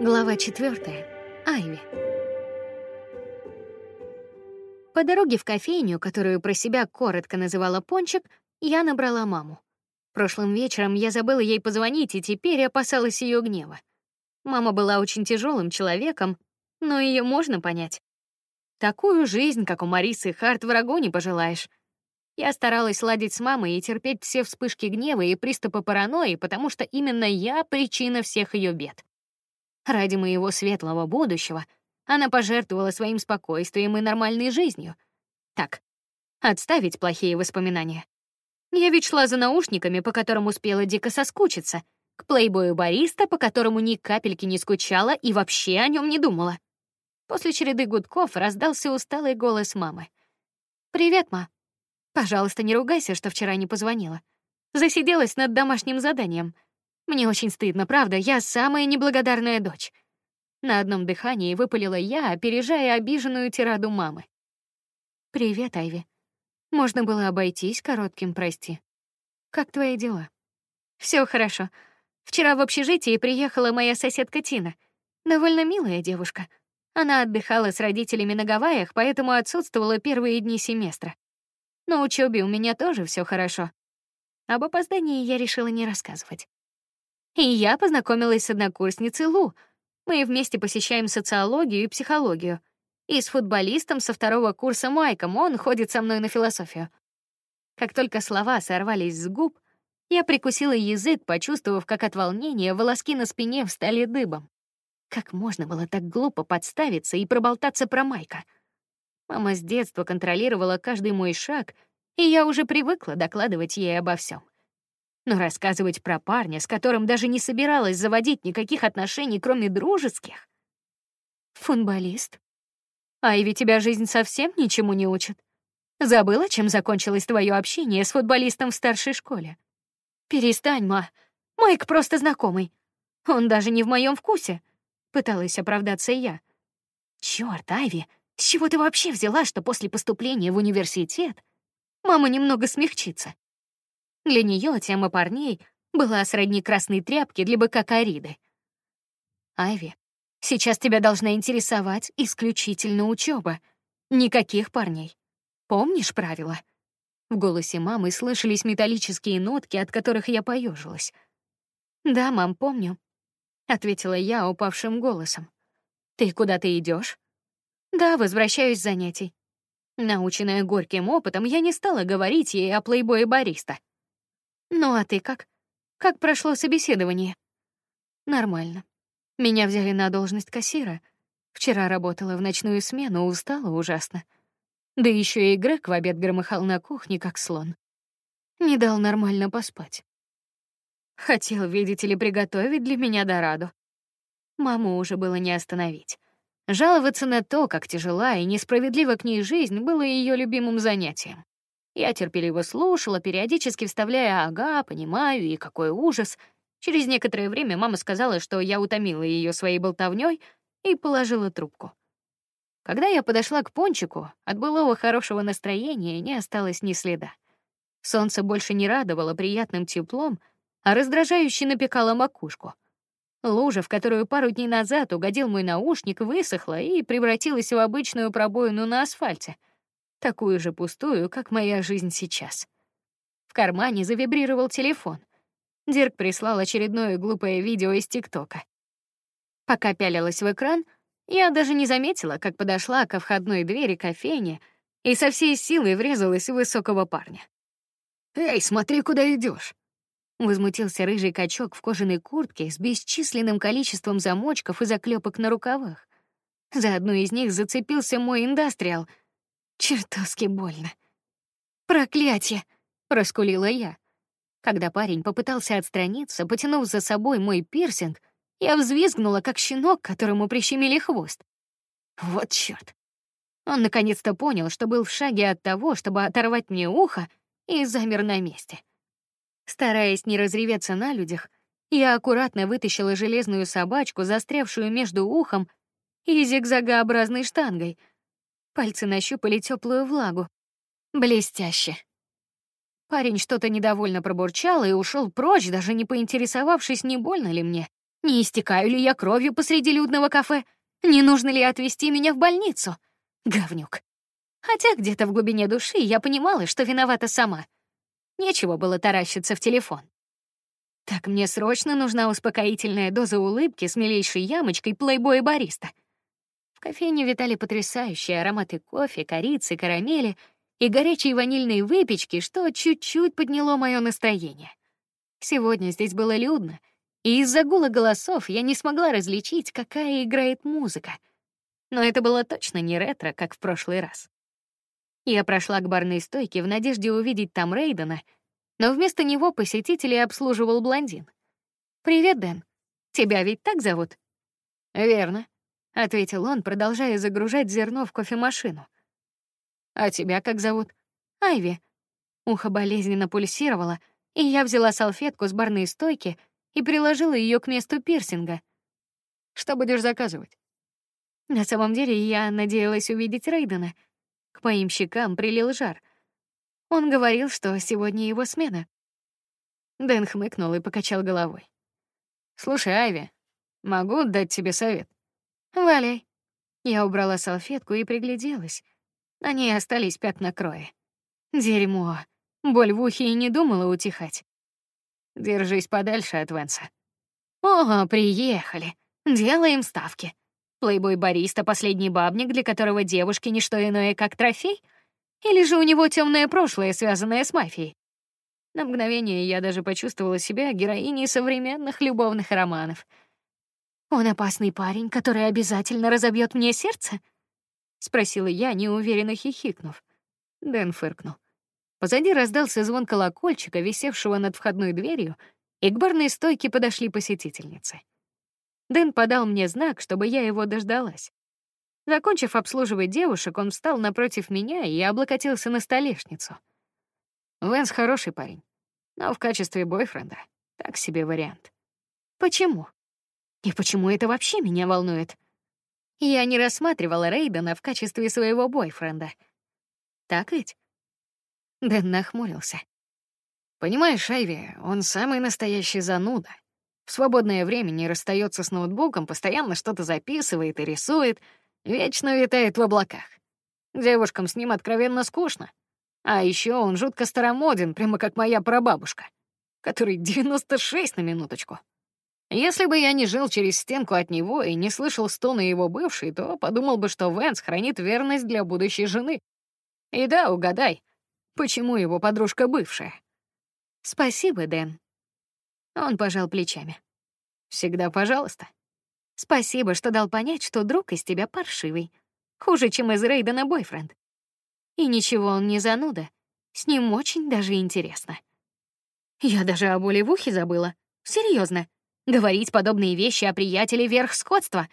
Глава четвертая. Айви. По дороге в кофейню, которую про себя коротко называла Пончик, я набрала маму. Прошлым вечером я забыла ей позвонить и теперь опасалась ее гнева. Мама была очень тяжелым человеком, но ее можно понять. Такую жизнь, как у Марисы Харт, врагу не пожелаешь. Я старалась ладить с мамой и терпеть все вспышки гнева и приступы паранойи, потому что именно я причина всех ее бед. Ради моего светлого будущего она пожертвовала своим спокойствием и нормальной жизнью. Так, отставить плохие воспоминания. Я ведь шла за наушниками, по которым успела дико соскучиться, к плейбою бариста, по которому ни капельки не скучала и вообще о нем не думала. После череды гудков раздался усталый голос мамы. Привет, ма. Пожалуйста, не ругайся, что вчера не позвонила. Засиделась над домашним заданием. Мне очень стыдно, правда, я самая неблагодарная дочь. На одном дыхании выпалила я, опережая обиженную тираду мамы. Привет, Айви. Можно было обойтись коротким прости. Как твои дела? Все хорошо. Вчера в общежитии приехала моя соседка Тина. Довольно милая девушка. Она отдыхала с родителями на Гавайях, поэтому отсутствовала первые дни семестра. На учебе у меня тоже все хорошо. Об опоздании я решила не рассказывать. И я познакомилась с однокурсницей Лу. Мы вместе посещаем социологию и психологию. И с футболистом со второго курса Майком, он ходит со мной на философию. Как только слова сорвались с губ, я прикусила язык, почувствовав, как от волнения волоски на спине встали дыбом. Как можно было так глупо подставиться и проболтаться про Майка? Мама с детства контролировала каждый мой шаг, и я уже привыкла докладывать ей обо всем. Но рассказывать про парня, с которым даже не собиралась заводить никаких отношений, кроме дружеских. Футболист. Айви, тебя жизнь совсем ничему не учит. Забыла, чем закончилось твое общение с футболистом в старшей школе? Перестань, ма. Майк просто знакомый. Он даже не в моем вкусе. Пыталась оправдаться я. Чёрт, Айви, с чего ты вообще взяла, что после поступления в университет мама немного смягчится? Для нее тема парней была сродни красной тряпки для быка кориды. Айви, сейчас тебя должна интересовать исключительно учеба, никаких парней. Помнишь правила? В голосе мамы слышались металлические нотки, от которых я поежилась. Да, мам, помню, ответила я упавшим голосом. Ты куда-то идешь? Да, возвращаюсь с занятий. Наученная горьким опытом, я не стала говорить ей о плейбое бариста. Ну а ты как? Как прошло собеседование? Нормально. Меня взяли на должность кассира. Вчера работала в ночную смену, устала ужасно. Да еще и Грег в обед громыхал на кухне, как слон. Не дал нормально поспать. Хотел, видите ли, приготовить для меня дораду. Маму уже было не остановить. Жаловаться на то, как тяжела и несправедлива к ней жизнь, было ее любимым занятием. Я терпеливо слушала, периодически вставляя «ага, понимаю» и «какой ужас». Через некоторое время мама сказала, что я утомила ее своей болтовней, и положила трубку. Когда я подошла к пончику, от былого хорошего настроения не осталось ни следа. Солнце больше не радовало приятным теплом, а раздражающе напекало макушку. Лужа, в которую пару дней назад угодил мой наушник, высохла и превратилась в обычную пробоину на асфальте — такую же пустую, как моя жизнь сейчас. В кармане завибрировал телефон. Дирк прислал очередное глупое видео из ТикТока. Пока пялилась в экран, я даже не заметила, как подошла ко входной двери кофейни и со всей силы врезалась в высокого парня. «Эй, смотри, куда идешь! Возмутился рыжий качок в кожаной куртке с бесчисленным количеством замочков и заклепок на рукавах. За одну из них зацепился мой индастриал — Чертовски больно. Проклятие, проскулила я. Когда парень попытался отстраниться, потянув за собой мой пирсинг, я взвизгнула, как щенок, которому прищемили хвост. Вот чёрт. Он наконец-то понял, что был в шаге от того, чтобы оторвать мне ухо, и замер на месте. Стараясь не разреветься на людях, я аккуратно вытащила железную собачку, застрявшую между ухом и зигзагообразной штангой — Пальцы нащупали теплую влагу. Блестяще. Парень что-то недовольно пробурчал и ушел прочь, даже не поинтересовавшись, не больно ли мне. Не истекаю ли я кровью посреди людного кафе? Не нужно ли отвезти меня в больницу? Говнюк. Хотя где-то в глубине души я понимала, что виновата сама. Нечего было таращиться в телефон. Так мне срочно нужна успокоительная доза улыбки с милейшей ямочкой плейбоя-бариста. В кофейне витали потрясающие ароматы кофе, корицы, карамели и горячей ванильной выпечки, что чуть-чуть подняло мое настроение. Сегодня здесь было людно, и из-за гула голосов я не смогла различить, какая играет музыка. Но это было точно не ретро, как в прошлый раз. Я прошла к барной стойке в надежде увидеть там Рейдена, но вместо него посетителей обслуживал блондин. «Привет, Дэн. Тебя ведь так зовут?» «Верно», — ответил он, продолжая загружать зерно в кофемашину. «А тебя как зовут?» «Айви». Ухо болезненно пульсировало, и я взяла салфетку с барной стойки и приложила ее к месту пирсинга. «Что будешь заказывать?» На самом деле я надеялась увидеть Рейдена. К моим щекам прилил жар. Он говорил, что сегодня его смена. Дэн хмыкнул и покачал головой. Слушай, Айви, могу дать тебе совет. Валяй. Я убрала салфетку и пригляделась. На ней остались пятна крови. Дерьмо. Боль в ухе и не думала утихать. Держись подальше от Венса. Ого, приехали. Делаем ставки. Плейбой бариста последний бабник, для которого девушки не что иное, как трофей? Или же у него темное прошлое, связанное с мафией? На мгновение я даже почувствовала себя героиней современных любовных романов. Он опасный парень, который обязательно разобьет мне сердце? спросила я, неуверенно хихикнув. Дэн фыркнул. Позади раздался звон колокольчика, висевшего над входной дверью, и к барной стойке подошли посетительницы. Дэн подал мне знак, чтобы я его дождалась. Закончив обслуживать девушек, он встал напротив меня и облокотился на столешницу. Венс хороший парень, но в качестве бойфренда так себе вариант. Почему? И почему это вообще меня волнует? Я не рассматривала Рейдена в качестве своего бойфренда. Так ведь? Дэн нахмурился. Понимаешь, Айви, он самый настоящий зануда. В свободное время не расстается с ноутбуком, постоянно что-то записывает и рисует, вечно витает в облаках. Девушкам с ним откровенно скучно. А еще он жутко старомоден, прямо как моя прабабушка, который 96 на минуточку. Если бы я не жил через стенку от него и не слышал стоны его бывшей, то подумал бы, что Венс хранит верность для будущей жены. И да, угадай, Почему его подружка бывшая? Спасибо, Дэн. Он пожал плечами. Всегда пожалуйста. Спасибо, что дал понять, что друг из тебя паршивый. Хуже, чем из Рейдена бойфренд. И ничего, он не зануда. С ним очень даже интересно. Я даже о боли в ухе забыла. Серьезно. Говорить подобные вещи о приятеле верх скотства.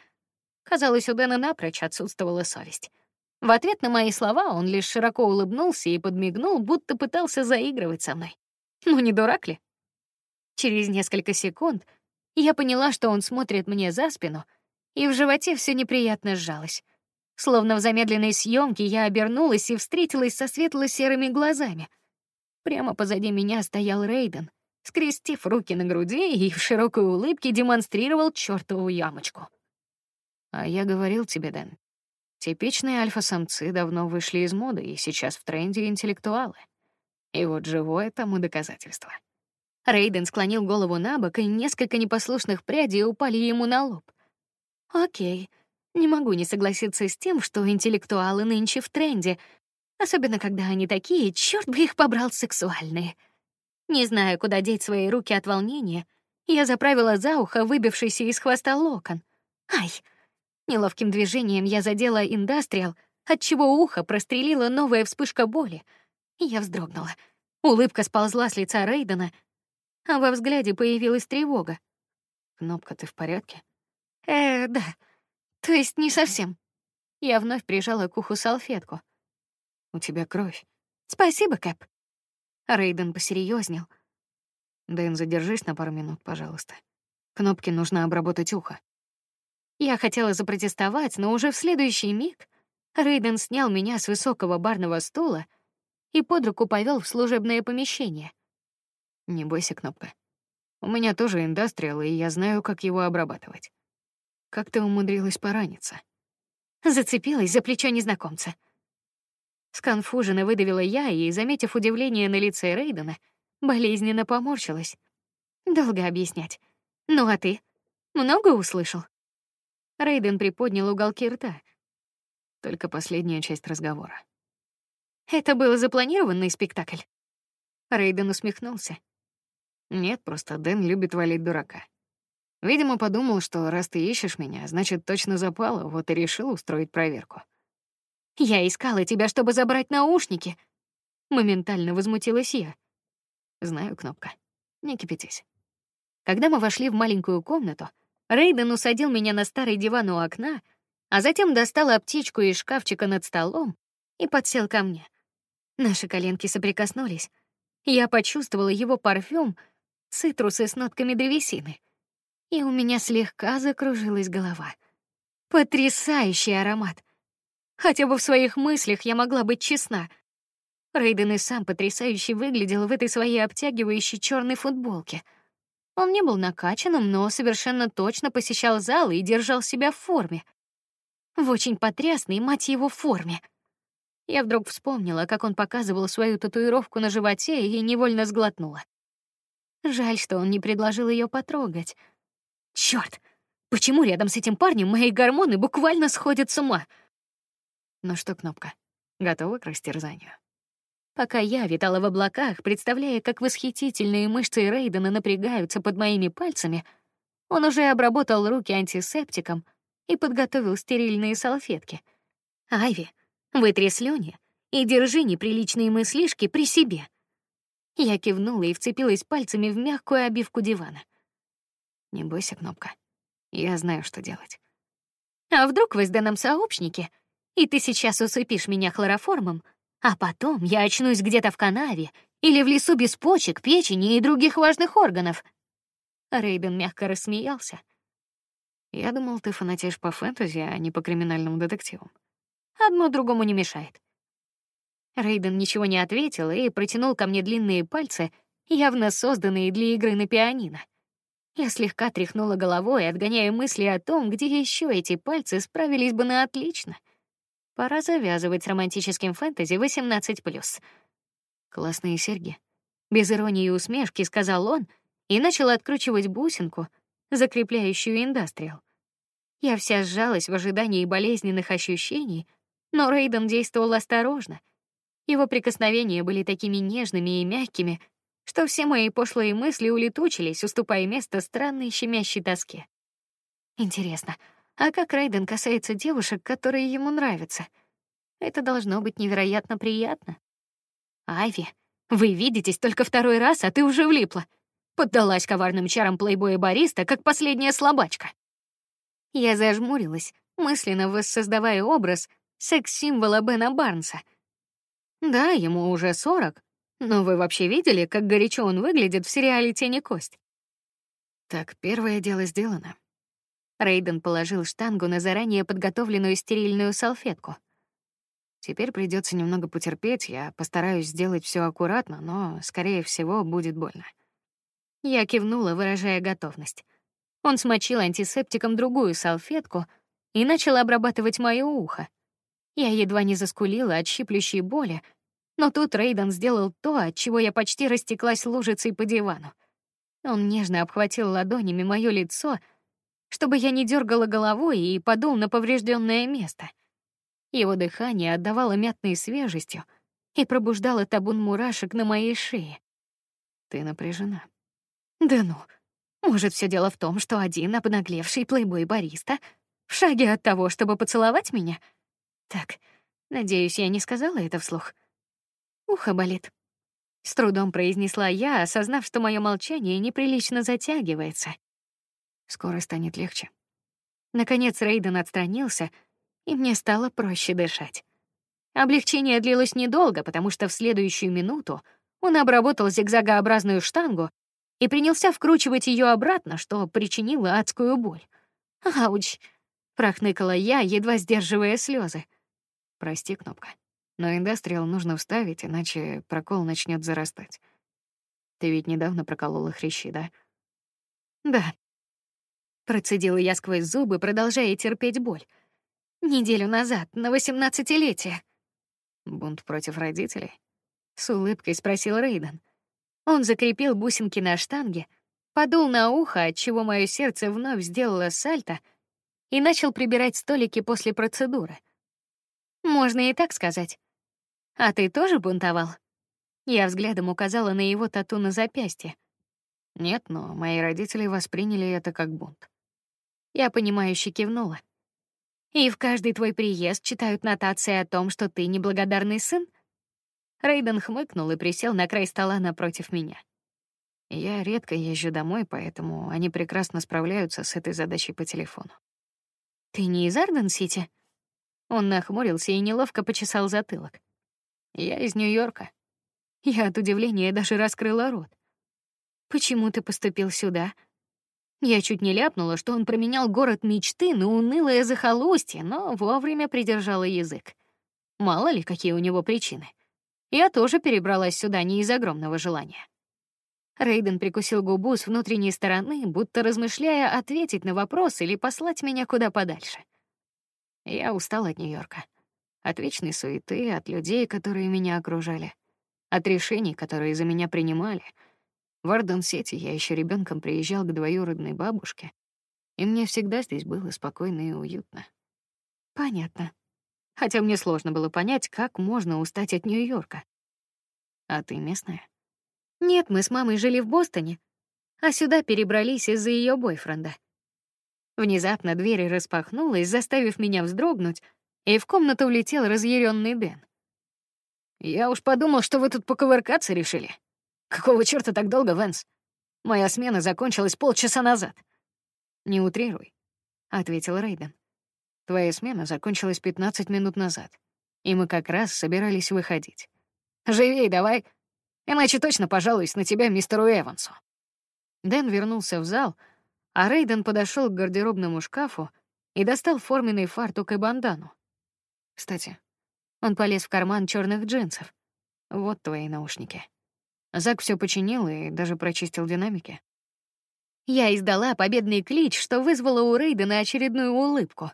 Казалось, у Дэна напрочь отсутствовала совесть. В ответ на мои слова он лишь широко улыбнулся и подмигнул, будто пытался заигрывать со мной. Ну не дурак ли? Через несколько секунд я поняла, что он смотрит мне за спину, и в животе все неприятно сжалось. Словно в замедленной съемке я обернулась и встретилась со светло-серыми глазами. Прямо позади меня стоял Рейден, скрестив руки на груди и в широкой улыбке демонстрировал чёртову ямочку. А я говорил тебе, Дэн, Типичные альфа-самцы давно вышли из моды и сейчас в тренде интеллектуалы. И вот живое тому доказательство. Рейден склонил голову на бок, и несколько непослушных прядей упали ему на лоб. Окей, не могу не согласиться с тем, что интеллектуалы нынче в тренде, особенно когда они такие, черт бы их побрал, сексуальные. Не знаю, куда деть свои руки от волнения, я заправила за ухо выбившийся из хвоста локон. Ай! Неловким движением я задела индастриал, отчего ухо прострелила новая вспышка боли. Я вздрогнула. Улыбка сползла с лица Рейдена, а во взгляде появилась тревога. Кнопка, ты в порядке? Э, да. То есть не совсем. Я вновь прижала к уху салфетку. У тебя кровь. Спасибо, Кэп. Рейден посерьезнел. Дэн, задержись на пару минут, пожалуйста. Кнопке нужно обработать ухо. Я хотела запротестовать, но уже в следующий миг Рейден снял меня с высокого барного стула и под руку повел в служебное помещение. Не бойся, кнопка. У меня тоже индастриал, и я знаю, как его обрабатывать. Как ты умудрилась пораниться? Зацепилась за плечо незнакомца. Сконфуженно выдавила я и, заметив удивление на лице Рейдена, болезненно поморщилась. Долго объяснять. Ну а ты? Много услышал? Рейден приподнял уголки рта. Только последняя часть разговора. Это был запланированный спектакль. Рейден усмехнулся. Нет, просто Дэн любит валить дурака. Видимо, подумал, что раз ты ищешь меня, значит, точно запало, вот и решил устроить проверку. Я искала тебя, чтобы забрать наушники. Моментально возмутилась я. Знаю, кнопка. Не кипятись. Когда мы вошли в маленькую комнату, Рейден усадил меня на старый диван у окна, а затем достал аптечку из шкафчика над столом и подсел ко мне. Наши коленки соприкоснулись. Я почувствовала его парфюм, цитрусы с нотками древесины, и у меня слегка закружилась голова. Потрясающий аромат. Хотя бы в своих мыслях я могла быть честна. Рейден и сам потрясающе выглядел в этой своей обтягивающей черной футболке. Он не был накачанным, но совершенно точно посещал залы и держал себя в форме. В очень потрясной, мать его, форме. Я вдруг вспомнила, как он показывал свою татуировку на животе и невольно сглотнула. Жаль, что он не предложил ее потрогать. Черт, почему рядом с этим парнем мои гормоны буквально сходят с ума? Ну что, кнопка, готова к растерзанию? Пока я витала в облаках, представляя, как восхитительные мышцы Рейдена напрягаются под моими пальцами, он уже обработал руки антисептиком и подготовил стерильные салфетки. Айви, Вытри слюни и держи неприличные мыслишки при себе. Я кивнула и вцепилась пальцами в мягкую обивку дивана. Не бойся, кнопка. Я знаю, что делать. А вдруг вы с Дэном сообщники, и ты сейчас усыпишь меня хлороформом, а потом я очнусь где-то в канаве или в лесу без почек, печени и других важных органов. Рейден мягко рассмеялся. Я думал, ты фанатеешь по фэнтези, а не по криминальным детективам. Одно другому не мешает. Рейден ничего не ответил и протянул ко мне длинные пальцы, явно созданные для игры на пианино. Я слегка тряхнула головой, отгоняя мысли о том, где еще эти пальцы справились бы на отлично. Пора завязывать с романтическим фэнтези 18+. Классные серьги. Без иронии и усмешки сказал он и начал откручивать бусинку, закрепляющую индастриал. Я вся сжалась в ожидании болезненных ощущений, но Рейден действовал осторожно. Его прикосновения были такими нежными и мягкими, что все мои пошлые мысли улетучились, уступая место странной щемящей тоске. Интересно, а как Рейден касается девушек, которые ему нравятся? Это должно быть невероятно приятно. Айви, вы видитесь только второй раз, а ты уже влипла. Поддалась коварным чарам плейбоя бариста, как последняя слабачка. Я зажмурилась, мысленно воссоздавая образ, секс-символа Бена Барнса. Да, ему уже сорок, но вы вообще видели, как горячо он выглядит в сериале «Тени кость»? Так, первое дело сделано. Рейден положил штангу на заранее подготовленную стерильную салфетку. Теперь придется немного потерпеть, я постараюсь сделать все аккуратно, но, скорее всего, будет больно. Я кивнула, выражая готовность. Он смочил антисептиком другую салфетку и начал обрабатывать моё ухо. Я едва не заскулила от щиплющей боли, но тут Рейден сделал то, от чего я почти растеклась лужицей по дивану. Он нежно обхватил ладонями моё лицо, чтобы я не дергала головой и подул на поврежденное место. Его дыхание отдавало мятной свежестью и пробуждало табун мурашек на моей шее. Ты напряжена. Да ну. Может, все дело в том, что один обнаглевший плейбой-бариста в шаге от того, чтобы поцеловать меня — так, надеюсь, я не сказала это вслух. Ухо болит. С трудом произнесла я, осознав, что мое молчание неприлично затягивается. Скоро станет легче. Наконец Рейден отстранился, и мне стало проще дышать. Облегчение длилось недолго, потому что в следующую минуту он обработал зигзагообразную штангу и принялся вкручивать ее обратно, что причинило адскую боль. Ауч! прохныкала я, едва сдерживая слезы. Прости, кнопка. Но индастриал нужно вставить, иначе прокол начнет зарастать. Ты ведь недавно проколола хрящи, да? Да. Процедила я сквозь зубы, продолжая терпеть боль. Неделю назад, на восемнадцатилетие. Бунт против родителей? С улыбкой спросил Рейден. Он закрепил бусинки на штанге, подул на ухо, от чего мое сердце вновь сделало сальто, и начал прибирать столики после процедуры. Можно и так сказать. А ты тоже бунтовал? Я взглядом указала на его тату на запястье. Нет, но мои родители восприняли это как бунт. Я понимающе кивнула. И в каждый твой приезд читают нотации о том, что ты неблагодарный сын? Рейден хмыкнул и присел на край стола напротив меня. Я редко езжу домой, поэтому они прекрасно справляются с этой задачей по телефону. Ты не из Арден-Сити? Он нахмурился и неловко почесал затылок. Я из Нью-Йорка. Я от удивления даже раскрыла рот. Почему ты поступил сюда? Я чуть не ляпнула, что он променял город мечты на унылое захолустье, но вовремя придержала язык. Мало ли, какие у него причины. Я тоже перебралась сюда не из огромного желания. Рейден прикусил губу с внутренней стороны, будто размышляя ответить на вопрос или послать меня куда подальше. Я устал от Нью-Йорка, от вечной суеты, от людей, которые меня окружали, от решений, которые за меня принимали. В Арден-Сити я еще ребенком приезжал к двоюродной бабушке, и мне всегда здесь было спокойно и уютно. Понятно. Хотя мне сложно было понять, как можно устать от Нью-Йорка. А ты местная? Нет, мы с мамой жили в Бостоне, а сюда перебрались из-за ее бойфренда. Внезапно дверь распахнулась, заставив меня вздрогнуть, и в комнату улетел разъяренный Дэн. Я уж подумал, что вы тут поковыркаться решили. Какого чёрта так долго, Венс? Моя смена закончилась полчаса назад. Не утрируй, ответил Рейден. Твоя смена закончилась 15 минут назад, и мы как раз собирались выходить. Живей давай, иначе точно пожалуюсь на тебя мистеру Эвансу. Дэн вернулся в зал, а Рейден подошел к гардеробному шкафу и достал форменный фартук и бандану. Кстати, он полез в карман черных джинсов. Вот твои наушники. Зак все починил и даже прочистил динамики. Я издала победный клич, что вызвало у Рейдена очередную улыбку.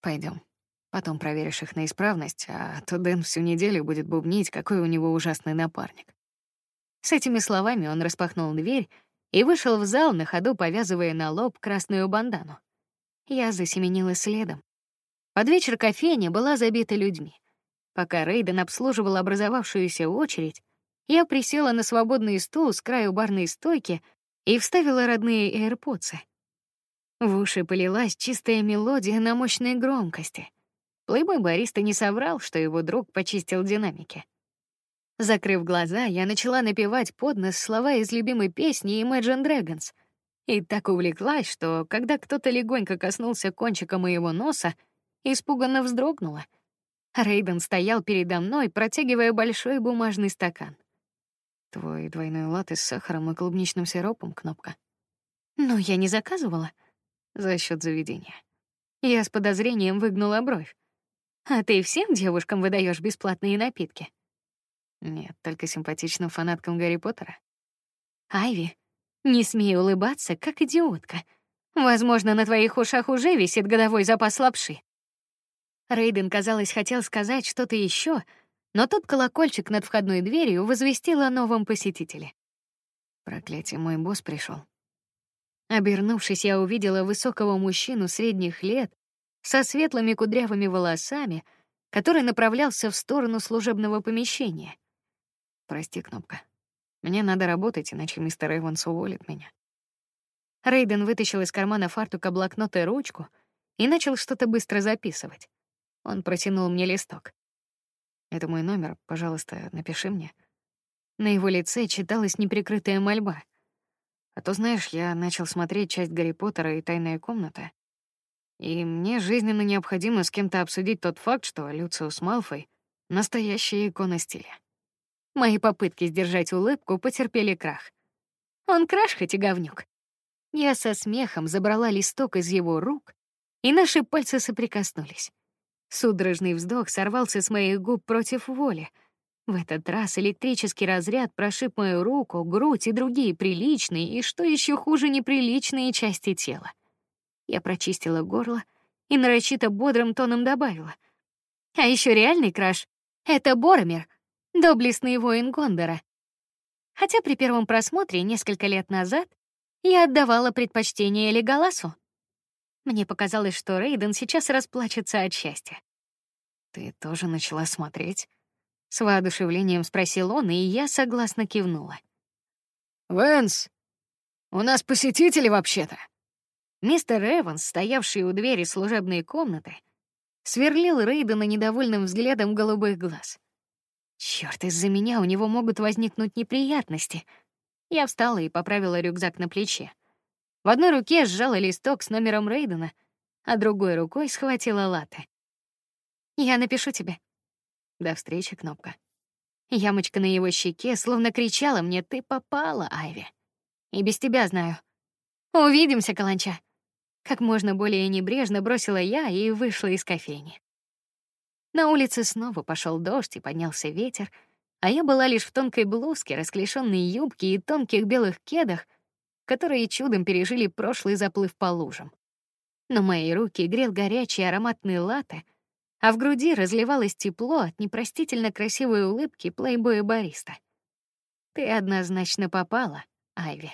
Пойдем. Потом проверишь их на исправность, а то Дэн всю неделю будет бубнить, какой у него ужасный напарник. С этими словами он распахнул дверь и вышел в зал на ходу, повязывая на лоб красную бандану. Я засеменила следом. Под вечер кофейня была забита людьми. Пока Рейден обслуживал образовавшуюся очередь, я присела на свободный стул с краю барной стойки и вставила родные AirPods. В уши полилась чистая мелодия на мощной громкости. Плейбой бариста не соврал, что его друг почистил динамики. Закрыв глаза, я начала напевать под нос слова из любимой песни Imagine Dragons. И так увлеклась, что, когда кто-то легонько коснулся кончика моего носа, испуганно вздрогнула. Рейден стоял передо мной, протягивая большой бумажный стакан. Твой двойной латте с сахаром и клубничным сиропом, кнопка. Но я не заказывала. За счет заведения. Я с подозрением выгнула бровь. А ты всем девушкам выдаешь бесплатные напитки? Нет, только симпатичным фанаткам Гарри Поттера. Айви, не смей улыбаться, как идиотка. Возможно, на твоих ушах уже висит годовой запас лапши. Рейден, казалось, хотел сказать что-то еще, но тут колокольчик над входной дверью возвестил о новом посетителе. Проклятие, мой босс пришел. Обернувшись, я увидела высокого мужчину средних лет со светлыми кудрявыми волосами, который направлялся в сторону служебного помещения. Прости, кнопка. Мне надо работать, иначе мистер Эванс уволит меня. Рейден вытащил из кармана фартука блокнот и ручку и начал что-то быстро записывать. Он протянул мне листок. Это мой номер, пожалуйста, напиши мне. На его лице читалась неприкрытая мольба. А то, знаешь, я начал смотреть часть Гарри Поттера и Тайная комната, и мне жизненно необходимо с кем-то обсудить тот факт, что Люциус Малфой — настоящая икона стиля. Мои попытки сдержать улыбку потерпели крах. Он краш хоть и говнюк. Я со смехом забрала листок из его рук, и наши пальцы соприкоснулись. Судорожный вздох сорвался с моих губ против воли. В этот раз электрический разряд прошиб мою руку, грудь и другие приличные, и что еще хуже, неприличные части тела. Я прочистила горло и нарочито бодрым тоном добавила: "А еще реальный краш это Боромер, доблестный воин Гондора. Хотя при первом просмотре несколько лет назад я отдавала предпочтение Леголасу. Мне показалось, что Рейден сейчас расплачется от счастья. Ты тоже начала смотреть? С воодушевлением спросил он, и я согласно кивнула. Венс, у нас посетители вообще-то. Мистер Эванс, стоявший у двери служебной комнаты, сверлил Рейдена недовольным взглядом голубых глаз. Черт, из-за меня у него могут возникнуть неприятности. Я встала и поправила рюкзак на плече. В одной руке сжала листок с номером Рейдена, а другой рукой схватила латы. Я напишу тебе. До встречи, кнопка. Ямочка на его щеке словно кричала мне: "Ты попала, Айви". И без тебя знаю. Увидимся, Каланча. Как можно более небрежно бросила я и вышла из кофейни. На улице снова пошел дождь и поднялся ветер, а я была лишь в тонкой блузке, расклешенной юбке и тонких белых кедах, которые чудом пережили прошлый заплыв по лужам. Но мои руки грел горячий ароматный латте, а в груди разливалось тепло от непростительно красивой улыбки плейбоя бариста. Ты однозначно попала, Айви.